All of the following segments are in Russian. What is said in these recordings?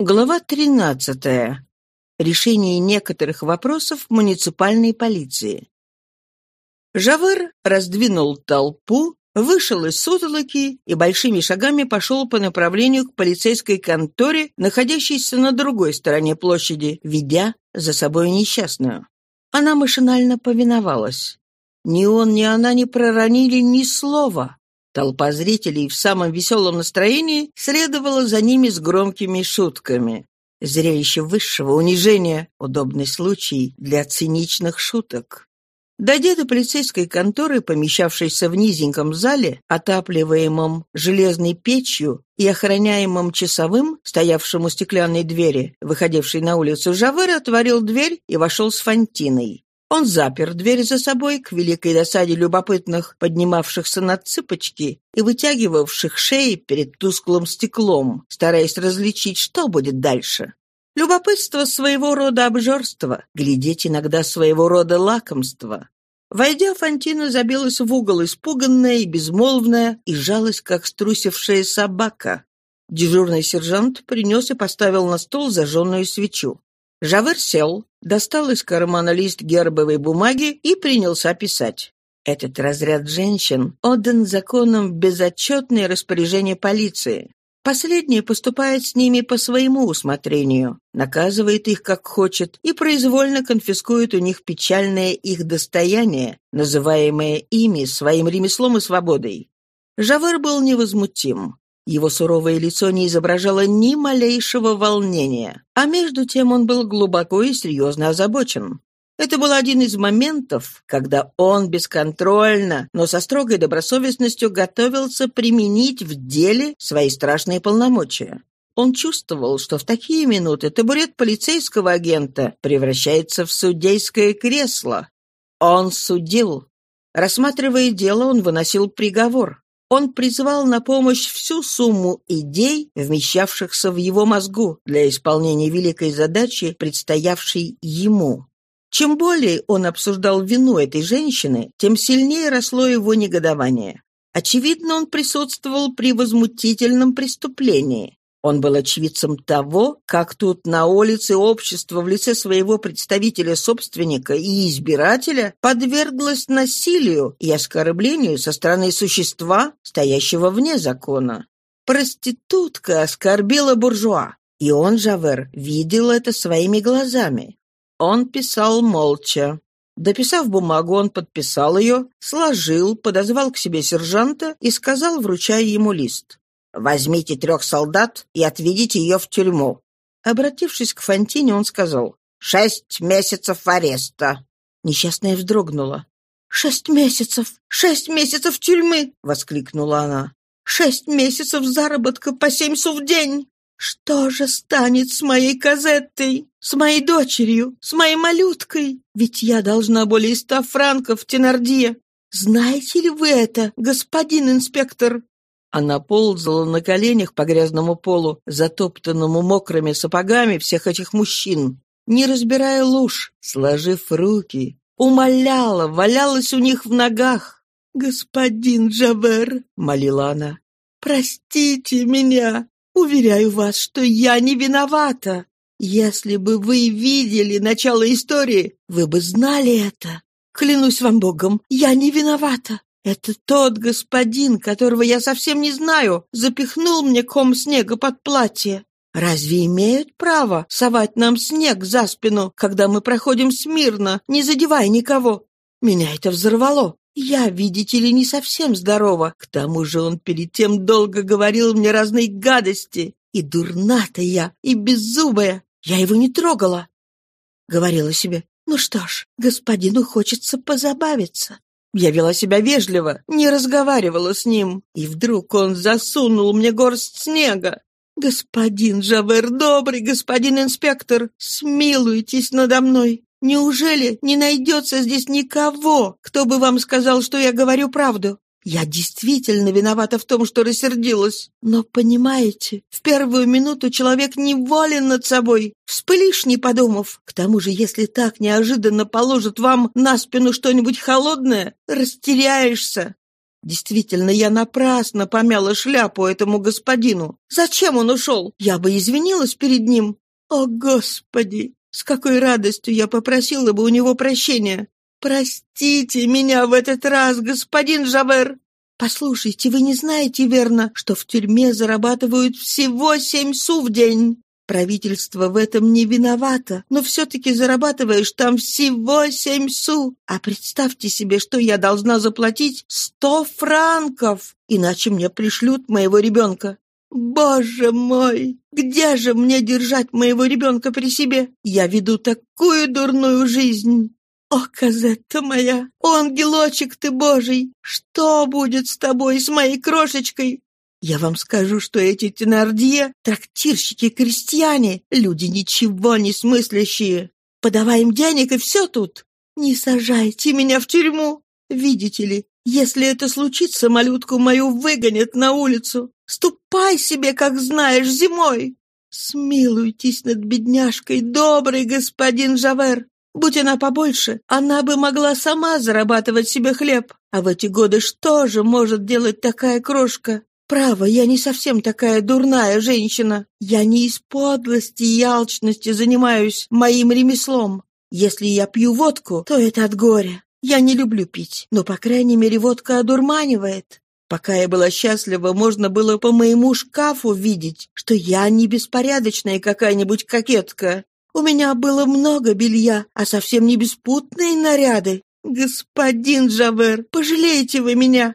Глава 13. Решение некоторых вопросов муниципальной полиции. Жавер раздвинул толпу, вышел из сутолоки и большими шагами пошел по направлению к полицейской конторе, находящейся на другой стороне площади, ведя за собой несчастную. Она машинально повиновалась. Ни он, ни она не проронили ни слова. Толпа зрителей в самом веселом настроении следовала за ними с громкими шутками. Зрелище высшего унижения — удобный случай для циничных шуток. Дойдя до полицейской конторы, помещавшейся в низеньком зале, отапливаемом железной печью и охраняемом часовым, стоявшим у стеклянной двери, выходившей на улицу, Жавер отворил дверь и вошел с Фантиной. Он запер дверь за собой к великой досаде любопытных, поднимавшихся на цыпочки и вытягивавших шеи перед тусклым стеклом, стараясь различить, что будет дальше. Любопытство своего рода обжорство, глядеть иногда своего рода лакомство. Войдя, Фантина забилась в угол, испуганная и безмолвная, и жалась, как струсившая собака. Дежурный сержант принес и поставил на стол зажженную свечу. Жавер сел, достал из кармана лист гербовой бумаги и принялся писать. Этот разряд женщин отдан законом в безотчетное распоряжение полиции. Последняя поступает с ними по своему усмотрению, наказывает их как хочет и произвольно конфискует у них печальное их достояние, называемое ими своим ремеслом и свободой. Жавер был невозмутим. Его суровое лицо не изображало ни малейшего волнения, а между тем он был глубоко и серьезно озабочен. Это был один из моментов, когда он бесконтрольно, но со строгой добросовестностью готовился применить в деле свои страшные полномочия. Он чувствовал, что в такие минуты табурет полицейского агента превращается в судейское кресло. Он судил. Рассматривая дело, он выносил приговор. Он призвал на помощь всю сумму идей, вмещавшихся в его мозгу для исполнения великой задачи, предстоявшей ему. Чем более он обсуждал вину этой женщины, тем сильнее росло его негодование. Очевидно, он присутствовал при возмутительном преступлении. Он был очевидцем того, как тут на улице общество в лице своего представителя-собственника и избирателя подверглось насилию и оскорблению со стороны существа, стоящего вне закона. Проститутка оскорбила буржуа, и он, Жавер, видел это своими глазами. Он писал молча. Дописав бумагу, он подписал ее, сложил, подозвал к себе сержанта и сказал, вручая ему лист. Возьмите трех солдат и отведите ее в тюрьму». Обратившись к Фантине, он сказал, «Шесть месяцев ареста». Несчастная вздрогнула. «Шесть месяцев! Шесть месяцев тюрьмы!» — воскликнула она. «Шесть месяцев заработка по семь су в день! Что же станет с моей Казеттой, с моей дочерью, с моей малюткой? Ведь я должна более ста франков в Тенардье. Знаете ли вы это, господин инспектор?» Она ползала на коленях по грязному полу, затоптанному мокрыми сапогами всех этих мужчин, не разбирая луж, сложив руки, умоляла, валялась у них в ногах. «Господин Джавер», — молила она, — «простите меня. Уверяю вас, что я не виновата. Если бы вы видели начало истории, вы бы знали это. Клянусь вам Богом, я не виновата. «Это тот господин, которого я совсем не знаю, запихнул мне ком снега под платье. Разве имеют право совать нам снег за спину, когда мы проходим смирно, не задевая никого? Меня это взорвало. Я, видите ли, не совсем здорова. К тому же он перед тем долго говорил мне разные гадости. И дурна-то я, и беззубая. Я его не трогала. Говорила себе, ну что ж, господину хочется позабавиться. Я вела себя вежливо, не разговаривала с ним, и вдруг он засунул мне горсть снега. «Господин Жавер, добрый господин инспектор, смилуйтесь надо мной. Неужели не найдется здесь никого, кто бы вам сказал, что я говорю правду? Я действительно виновата в том, что рассердилась. Но, понимаете, в первую минуту человек не волен над собой. Вспылишь, не подумав. К тому же, если так неожиданно положат вам на спину что-нибудь холодное, растеряешься. Действительно, я напрасно помяла шляпу этому господину. Зачем он ушел? Я бы извинилась перед ним. О, Господи! С какой радостью я попросила бы у него прощения. Простите меня в этот раз, господин Жавер. Послушайте, вы не знаете, верно, что в тюрьме зарабатывают всего семь су в день? Правительство в этом не виновато, но все-таки зарабатываешь там всего семь су. А представьте себе, что я должна заплатить сто франков, иначе мне пришлют моего ребенка. Боже мой, где же мне держать моего ребенка при себе? Я веду такую дурную жизнь. О, Казетта моя, ангелочек ты божий, что будет с тобой, с моей крошечкой? Я вам скажу, что эти тенардье — трактирщики-крестьяне, люди ничего не смыслящие. Подавай им денег, и все тут. Не сажайте меня в тюрьму. Видите ли, если это случится, малютку мою выгонят на улицу. Ступай себе, как знаешь, зимой. Смилуйтесь над бедняжкой, добрый господин Жавер. Будь она побольше, она бы могла сама зарабатывать себе хлеб. А в эти годы что же может делать такая крошка? Право, я не совсем такая дурная женщина. Я не из подлости и алчности занимаюсь моим ремеслом. Если я пью водку, то это от горя. Я не люблю пить, но, по крайней мере, водка одурманивает. Пока я была счастлива, можно было по моему шкафу видеть, что я не беспорядочная какая-нибудь кокетка. У меня было много белья, а совсем не беспутные наряды. Господин Жавер, пожалейте вы меня.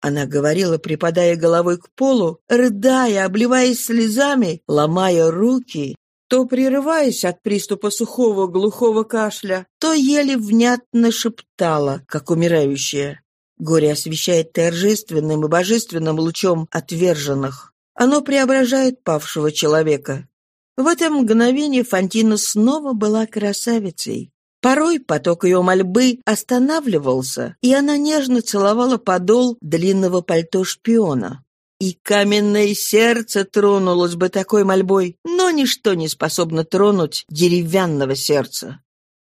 Она говорила, припадая головой к полу, рыдая, обливаясь слезами, ломая руки, то прерываясь от приступа сухого глухого кашля, то еле внятно шептала, как умирающая. Горе освещает торжественным и божественным лучом отверженных. Оно преображает павшего человека. В это мгновение Фантина снова была красавицей. Порой поток ее мольбы останавливался, и она нежно целовала подол длинного пальто шпиона. И каменное сердце тронулось бы такой мольбой, но ничто не способно тронуть деревянного сердца.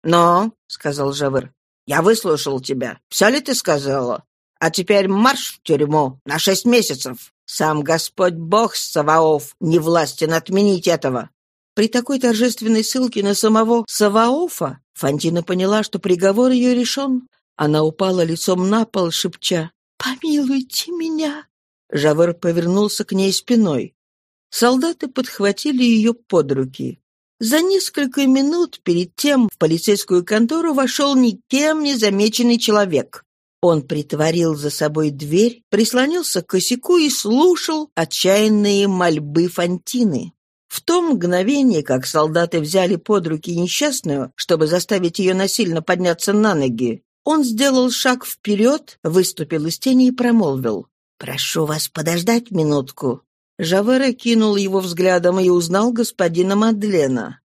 «Но», — сказал Жавыр, — «я выслушал тебя. Все ли ты сказала? А теперь марш в тюрьму на шесть месяцев. Сам Господь Бог Саваоф не властен отменить этого». При такой торжественной ссылке на самого Саваофа Фантина поняла, что приговор ее решен. Она упала лицом на пол, шепча «Помилуйте меня!» Жавер повернулся к ней спиной. Солдаты подхватили ее под руки. За несколько минут перед тем в полицейскую контору вошел никем не замеченный человек. Он притворил за собой дверь, прислонился к косяку и слушал отчаянные мольбы Фантины. В то мгновение, как солдаты взяли под руки несчастную, чтобы заставить ее насильно подняться на ноги, он сделал шаг вперед, выступил из тени и промолвил. «Прошу вас подождать минутку». Жавера кинул его взглядом и узнал господина Мадлена.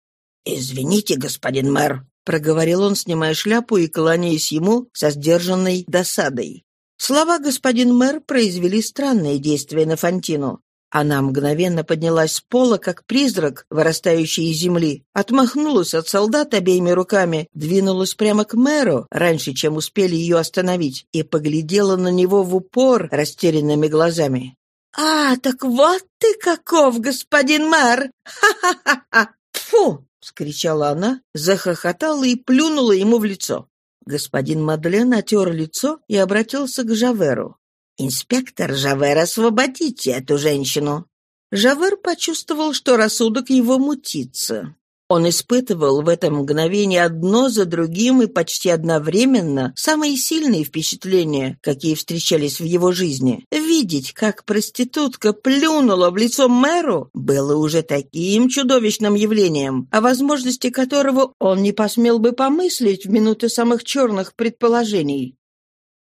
«Извините, господин мэр», — проговорил он, снимая шляпу и кланяясь ему со сдержанной досадой. Слова господин мэр произвели странное действие на Фантину. Она мгновенно поднялась с пола, как призрак, вырастающий из земли, отмахнулась от солдат обеими руками, двинулась прямо к мэру, раньше, чем успели ее остановить, и поглядела на него в упор растерянными глазами. «А, так вот ты каков, господин мэр! Ха-ха-ха! Фу!» — вскричала она, захохотала и плюнула ему в лицо. Господин Мадлен отер лицо и обратился к Жаверу. «Инспектор Жавер, освободите эту женщину!» Жавер почувствовал, что рассудок его мутится. Он испытывал в это мгновение одно за другим и почти одновременно самые сильные впечатления, какие встречались в его жизни. Видеть, как проститутка плюнула в лицо мэру, было уже таким чудовищным явлением, о возможности которого он не посмел бы помыслить в минуты самых черных предположений.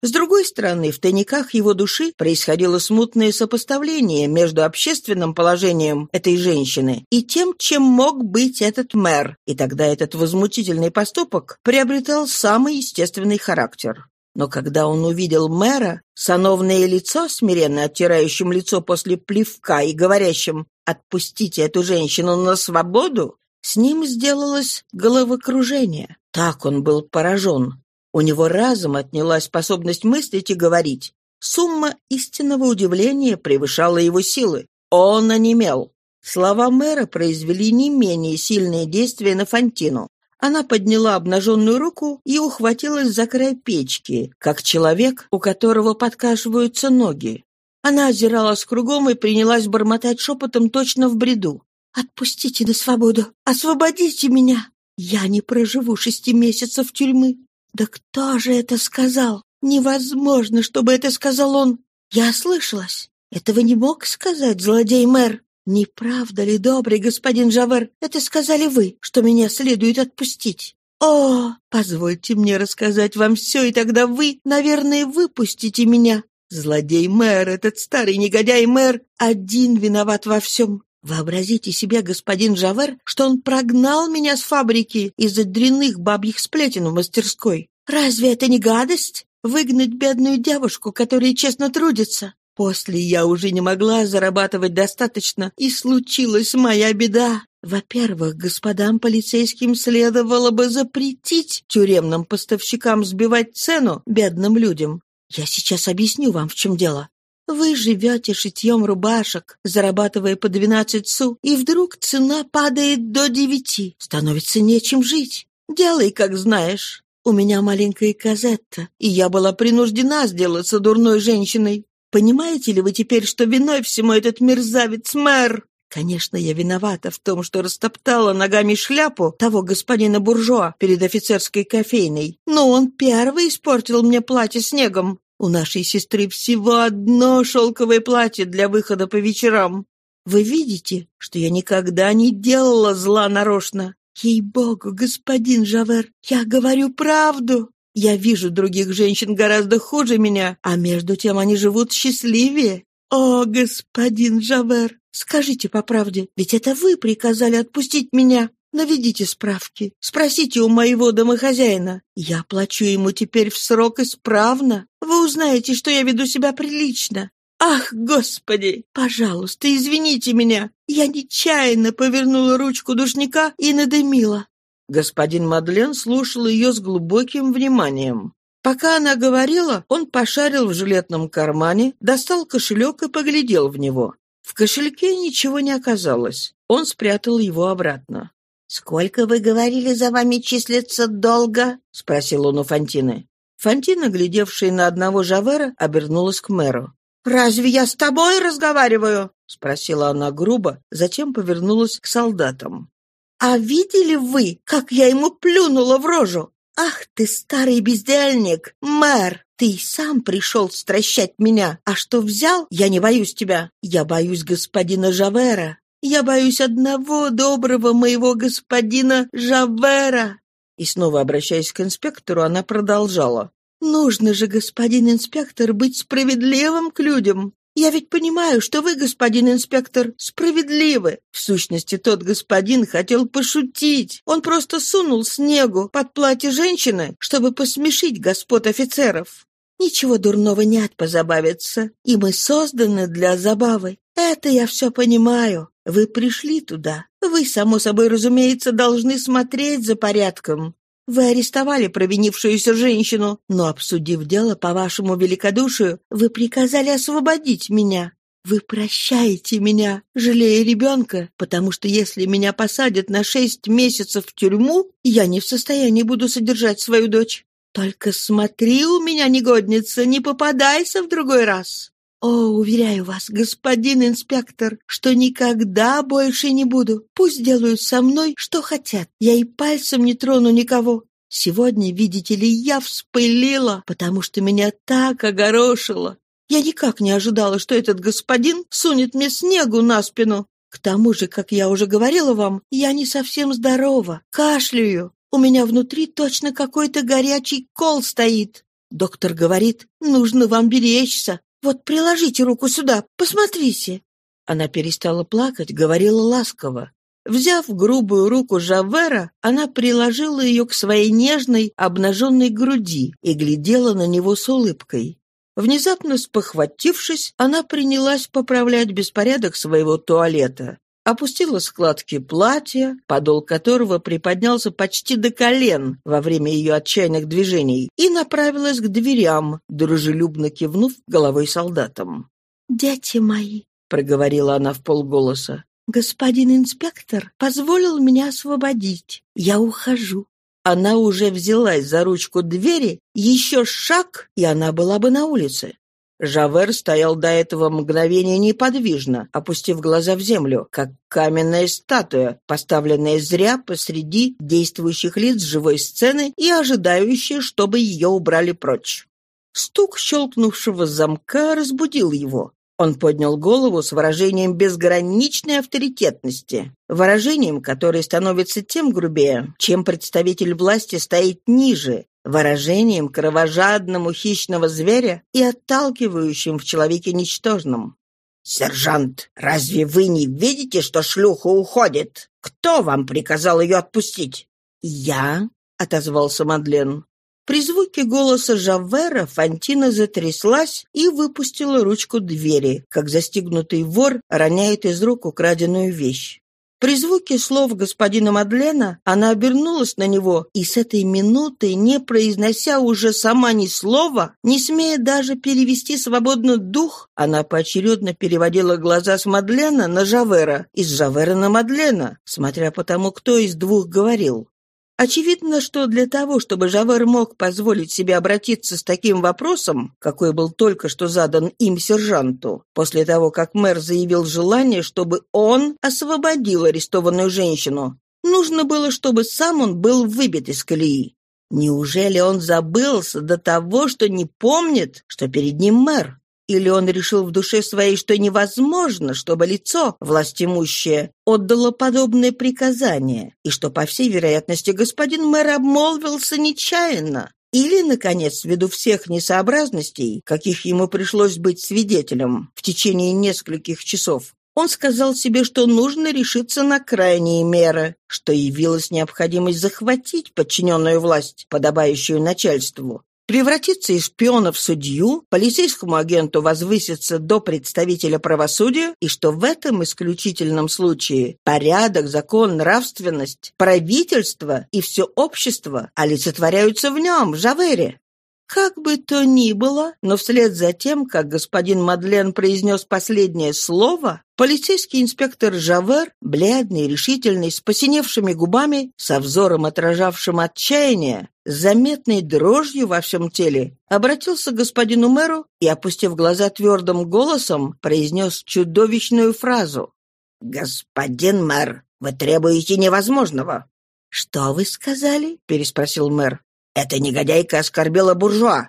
С другой стороны, в тайниках его души происходило смутное сопоставление между общественным положением этой женщины и тем, чем мог быть этот мэр, и тогда этот возмутительный поступок приобретал самый естественный характер. Но когда он увидел мэра, сановное лицо, смиренно оттирающим лицо после плевка и говорящим «отпустите эту женщину на свободу», с ним сделалось головокружение. Так он был поражен. У него разом отнялась способность мыслить и говорить. Сумма истинного удивления превышала его силы. Он онемел. Слова мэра произвели не менее сильное действие на Фантину. Она подняла обнаженную руку и ухватилась за край печки, как человек, у которого подкашиваются ноги. Она озиралась кругом и принялась бормотать шепотом точно в бреду. «Отпустите на свободу! Освободите меня! Я не проживу шести месяцев тюрьмы!» «Да кто же это сказал? Невозможно, чтобы это сказал он! Я ослышалась! Этого не мог сказать злодей-мэр!» «Не правда ли, добрый господин Жавер, это сказали вы, что меня следует отпустить?» «О, позвольте мне рассказать вам все, и тогда вы, наверное, выпустите меня. Злодей-мэр, этот старый негодяй-мэр, один виноват во всем. Вообразите себе, господин Жавер, что он прогнал меня с фабрики из-за дрянных бабьих сплетен в мастерской. Разве это не гадость? Выгнать бедную девушку, которая честно трудится. После я уже не могла зарабатывать достаточно, и случилась моя беда. Во-первых, господам полицейским следовало бы запретить тюремным поставщикам сбивать цену бедным людям. Я сейчас объясню вам, в чем дело. Вы живете шитьем рубашек, зарабатывая по двенадцать су, и вдруг цена падает до девяти. Становится нечем жить. Делай, как знаешь. У меня маленькая Казетта, и я была принуждена сделаться дурной женщиной. Понимаете ли вы теперь, что виной всему этот мерзавец-мэр? Конечно, я виновата в том, что растоптала ногами шляпу того господина буржуа перед офицерской кофейной. Но он первый испортил мне платье снегом. У нашей сестры всего одно шелковое платье для выхода по вечерам. Вы видите, что я никогда не делала зла нарочно. Ей-богу, господин Жавер, я говорю правду. Я вижу других женщин гораздо хуже меня, а между тем они живут счастливее. О, господин Жавер, скажите по правде, ведь это вы приказали отпустить меня. Наведите справки, спросите у моего домохозяина. Я плачу ему теперь в срок исправно. Вы узнаете, что я веду себя прилично. Ах, господи, пожалуйста, извините меня. Я нечаянно повернула ручку душника и надымила. Господин Мадлен слушал ее с глубоким вниманием. Пока она говорила, он пошарил в жилетном кармане, достал кошелек и поглядел в него. В кошельке ничего не оказалось. Он спрятал его обратно. «Сколько, вы говорили, за вами числится долго?» — спросил он у Фантины. Фантина, глядевшая на одного Жавера, обернулась к мэру. «Разве я с тобой разговариваю?» — спросила она грубо, затем повернулась к солдатам. А видели вы, как я ему плюнула в рожу? Ах ты, старый бездельник, мэр! Ты сам пришел стращать меня, а что взял, я не боюсь тебя. Я боюсь господина Жавера. Я боюсь одного доброго моего господина Жавера. И снова обращаясь к инспектору, она продолжала. «Нужно же, господин инспектор, быть справедливым к людям. Я ведь понимаю, что вы, господин инспектор, справедливы. В сущности, тот господин хотел пошутить. Он просто сунул снегу под платье женщины, чтобы посмешить господ офицеров. Ничего дурного нет позабавиться, и мы созданы для забавы. Это я все понимаю. Вы пришли туда. Вы, само собой разумеется, должны смотреть за порядком. Вы арестовали провинившуюся женщину, но, обсудив дело по вашему великодушию, вы приказали освободить меня. Вы прощаете меня, жалея ребенка, потому что если меня посадят на шесть месяцев в тюрьму, я не в состоянии буду содержать свою дочь. Только смотри у меня, негодница, не попадайся в другой раз. О, уверяю вас, господин инспектор, что никогда больше не буду. Пусть делают со мной, что хотят. Я и пальцем не трону никого. Сегодня, видите ли, я вспылила, потому что меня так огорошило. Я никак не ожидала, что этот господин сунет мне снегу на спину. К тому же, как я уже говорила вам, я не совсем здорова, кашляю. У меня внутри точно какой-то горячий кол стоит. Доктор говорит, нужно вам беречься, вот приложите руку сюда, посмотрите». Она перестала плакать, говорила ласково. Взяв грубую руку Жавера, она приложила ее к своей нежной, обнаженной груди и глядела на него с улыбкой. Внезапно спохватившись, она принялась поправлять беспорядок своего туалета. Опустила складки платья, подол которого приподнялся почти до колен во время ее отчаянных движений, и направилась к дверям, дружелюбно кивнув головой солдатам. «Дети мои», — проговорила она в полголоса, — «господин инспектор позволил меня освободить. Я ухожу». Она уже взялась за ручку двери, еще шаг, и она была бы на улице. Жавер стоял до этого мгновения неподвижно, опустив глаза в землю, как каменная статуя, поставленная зря посреди действующих лиц живой сцены и ожидающая, чтобы ее убрали прочь. Стук щелкнувшего замка разбудил его. Он поднял голову с выражением безграничной авторитетности, выражением, которое становится тем грубее, чем представитель власти стоит ниже, выражением кровожадному хищного зверя и отталкивающим в человеке ничтожном. «Сержант, разве вы не видите, что шлюха уходит? Кто вам приказал ее отпустить?» «Я», — отозвался Мадлен. При звуке голоса Жавера Фантина затряслась и выпустила ручку двери, как застигнутый вор роняет из рук украденную вещь. При звуке слов господина Мадлена она обернулась на него и с этой минуты, не произнося уже сама ни слова, не смея даже перевести свободно дух, она поочередно переводила глаза с Мадлена на Жавера и с Жавера на Мадлена, смотря по тому, кто из двух говорил. Очевидно, что для того, чтобы Жавер мог позволить себе обратиться с таким вопросом, какой был только что задан им сержанту, после того, как мэр заявил желание, чтобы он освободил арестованную женщину, нужно было, чтобы сам он был выбит из колеи. Неужели он забылся до того, что не помнит, что перед ним мэр? Или он решил в душе своей, что невозможно, чтобы лицо, властимущее, отдало подобное приказание, и что, по всей вероятности, господин мэр обмолвился нечаянно? Или, наконец, ввиду всех несообразностей, каких ему пришлось быть свидетелем в течение нескольких часов, он сказал себе, что нужно решиться на крайние меры, что явилась необходимость захватить подчиненную власть, подобающую начальству, превратиться из шпиона в судью, полицейскому агенту возвыситься до представителя правосудия, и что в этом исключительном случае порядок, закон, нравственность, правительство и все общество олицетворяются в нем, в Жавере. Как бы то ни было, но вслед за тем, как господин Мадлен произнес последнее слово, полицейский инспектор Жавер, бледный, решительный, с посиневшими губами, со взором отражавшим отчаяние, с заметной дрожью во всем теле, обратился к господину мэру и, опустив глаза твердым голосом, произнес чудовищную фразу. «Господин мэр, вы требуете невозможного». «Что вы сказали?» — переспросил мэр. Эта негодяйка оскорбила буржуа.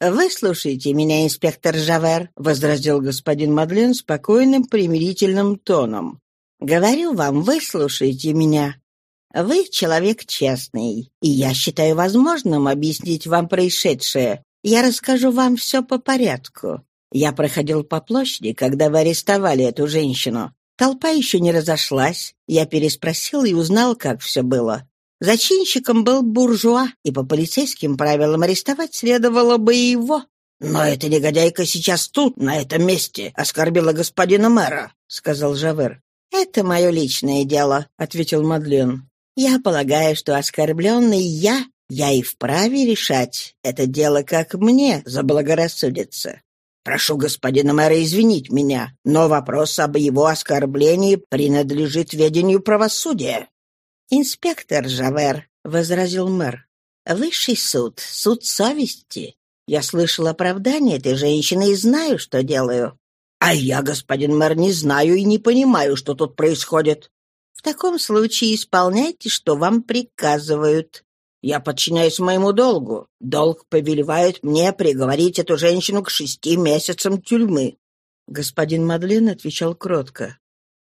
«Выслушайте меня, инспектор Жавер», — возразил господин Мадлен спокойным примирительным тоном. «Говорю вам, выслушайте меня. Вы человек честный, и я считаю возможным объяснить вам происшедшее. Я расскажу вам все по порядку. Я проходил по площади, когда вы арестовали эту женщину. Толпа еще не разошлась. Я переспросил и узнал, как все было. Зачинщиком был буржуа, и по полицейским правилам арестовать следовало бы его. «Но эта негодяйка сейчас тут, на этом месте, оскорбила господина мэра», — сказал Жавер. «Это мое личное дело», — ответил Мадлен. «Я полагаю, что оскорбленный я, я и вправе решать это дело, как мне заблагорассудится. Прошу господина мэра извинить меня, но вопрос об его оскорблении принадлежит ведению правосудия. «Инспектор Жавер», — возразил мэр, — «высший суд, суд совести. Я слышал оправдание этой женщины и знаю, что делаю». «А я, господин мэр, не знаю и не понимаю, что тут происходит». «В таком случае исполняйте, что вам приказывают». «Я подчиняюсь моему долгу. Долг повелевает мне приговорить эту женщину к шести месяцам тюрьмы». Господин Мадлен отвечал кротко.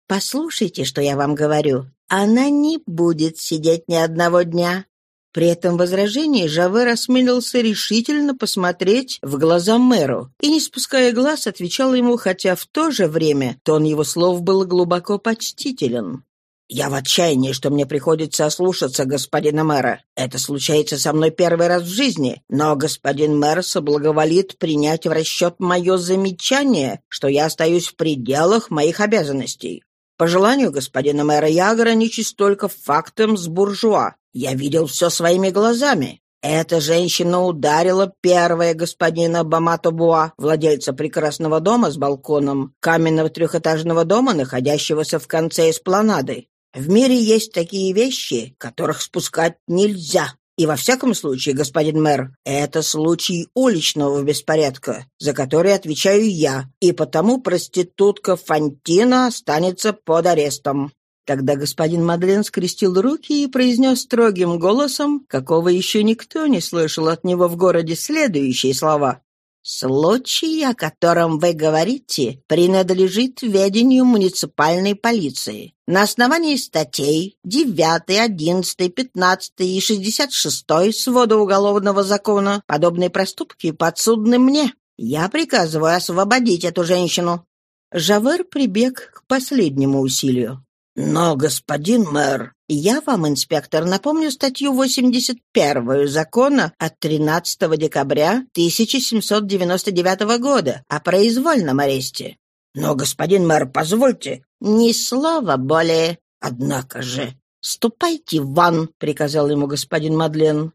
«Послушайте, что я вам говорю. Она не будет сидеть ни одного дня. При этом возражении Жавер осмелился решительно посмотреть в глаза мэру и, не спуская глаз, отвечал ему, хотя в то же время тон его слов был глубоко почтителен. «Я в отчаянии, что мне приходится ослушаться господина мэра. Это случается со мной первый раз в жизни, но господин мэр соблаговолит принять в расчет мое замечание, что я остаюсь в пределах моих обязанностей. По желанию господина мэра я ограничусь только фактом с буржуа. Я видел все своими глазами. Эта женщина ударила первая господина Бамато-Буа, владельца прекрасного дома с балконом, каменного трехэтажного дома, находящегося в конце эспланады. В мире есть такие вещи, которых спускать нельзя. И во всяком случае, господин мэр, это случай уличного беспорядка, за который отвечаю я, и потому проститутка Фантина останется под арестом. Тогда господин Мадлен скрестил руки и произнес строгим голосом, какого еще никто не слышал от него в городе, следующие слова. «Случай, о котором вы говорите, принадлежит ведению муниципальной полиции. На основании статей 9, 11, 15 и 66 свода Уголовного закона подобные проступки подсудны мне. Я приказываю освободить эту женщину». Жавер прибег к последнему усилию. «Но, господин мэр, я вам, инспектор, напомню статью 81 закона от 13 декабря 1799 года о произвольном аресте. Но, господин мэр, позвольте, ни слова более. Однако же, ступайте ван, приказал ему господин Мадлен.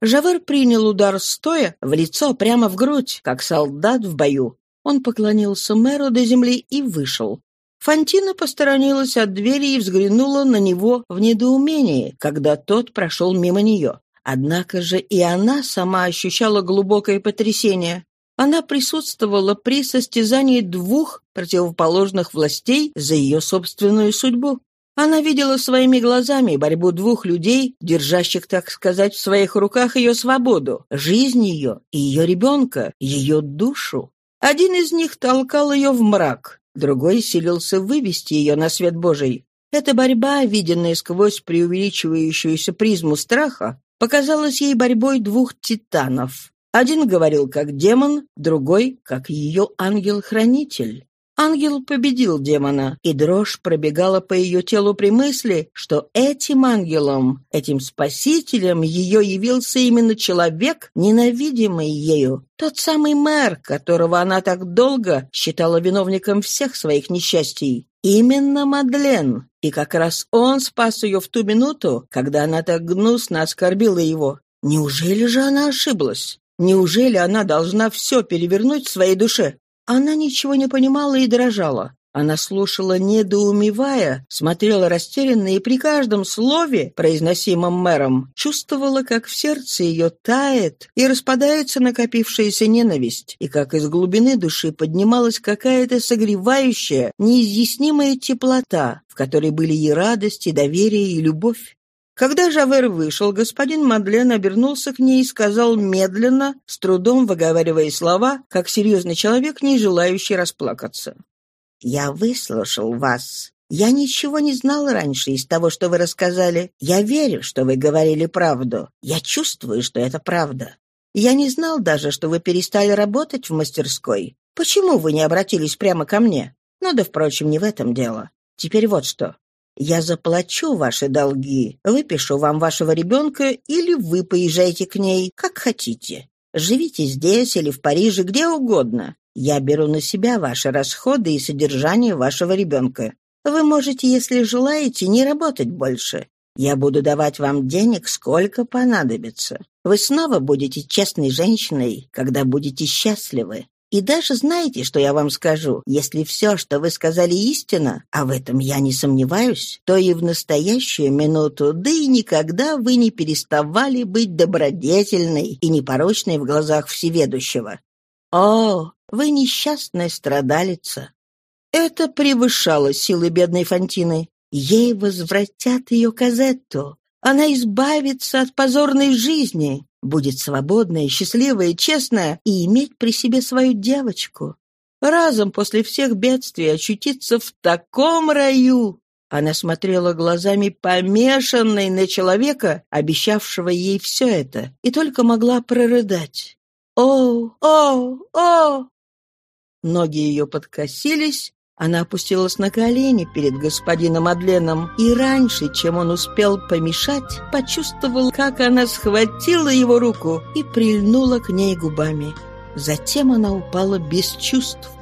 Жавер принял удар стоя в лицо прямо в грудь, как солдат в бою. Он поклонился мэру до земли и вышел. Фантина посторонилась от двери и взглянула на него в недоумении, когда тот прошел мимо нее. Однако же и она сама ощущала глубокое потрясение. Она присутствовала при состязании двух противоположных властей за ее собственную судьбу. Она видела своими глазами борьбу двух людей, держащих, так сказать, в своих руках ее свободу, жизнь ее и ее ребенка, ее душу. Один из них толкал ее в мрак, Другой силился вывести ее на свет Божий. Эта борьба, виденная сквозь преувеличивающуюся призму страха, показалась ей борьбой двух титанов. Один говорил как демон, другой — как ее ангел-хранитель. Ангел победил демона, и дрожь пробегала по ее телу при мысли, что этим ангелом, этим спасителем ее явился именно человек, ненавидимый ею, тот самый мэр, которого она так долго считала виновником всех своих несчастий. Именно Мадлен. И как раз он спас ее в ту минуту, когда она так гнусно оскорбила его. Неужели же она ошиблась? Неужели она должна все перевернуть в своей душе? Она ничего не понимала и дрожала. Она слушала, недоумевая, смотрела растерянно и при каждом слове, произносимом мэром, чувствовала, как в сердце ее тает и распадается накопившаяся ненависть, и как из глубины души поднималась какая-то согревающая, неизъяснимая теплота, в которой были и радость, и доверие, и любовь. Когда Жавер вышел, господин Мадлен обернулся к ней и сказал медленно, с трудом выговаривая слова, как серьезный человек, не желающий расплакаться. «Я выслушал вас. Я ничего не знал раньше из того, что вы рассказали. Я верю, что вы говорили правду. Я чувствую, что это правда. Я не знал даже, что вы перестали работать в мастерской. Почему вы не обратились прямо ко мне? Ну да, впрочем, не в этом дело. Теперь вот что. Я заплачу ваши долги, выпишу вам вашего ребенка или вы поезжайте к ней, как хотите. Живите здесь или в Париже, где угодно. Я беру на себя ваши расходы и содержание вашего ребенка. Вы можете, если желаете, не работать больше. Я буду давать вам денег, сколько понадобится. Вы снова будете честной женщиной, когда будете счастливы. И даже знаете, что я вам скажу? Если все, что вы сказали, истина, а в этом я не сомневаюсь, то и в настоящую минуту, да и никогда вы не переставали быть добродетельной и непорочной в глазах всеведущего. О, вы несчастная страдалица. Это превышало силы бедной Фантины. Ей возвратят ее Казетту. Она избавится от позорной жизни, будет свободная, счастливая, честная и иметь при себе свою девочку. Разом после всех бедствий очутиться в таком раю. Она смотрела глазами помешанной на человека, обещавшего ей все это, и только могла прорыдать. «О, о, о!» Ноги ее подкосились, она опустилась на колени перед господином Адленом и раньше, чем он успел помешать, почувствовал, как она схватила его руку и прильнула к ней губами. Затем она упала без чувств.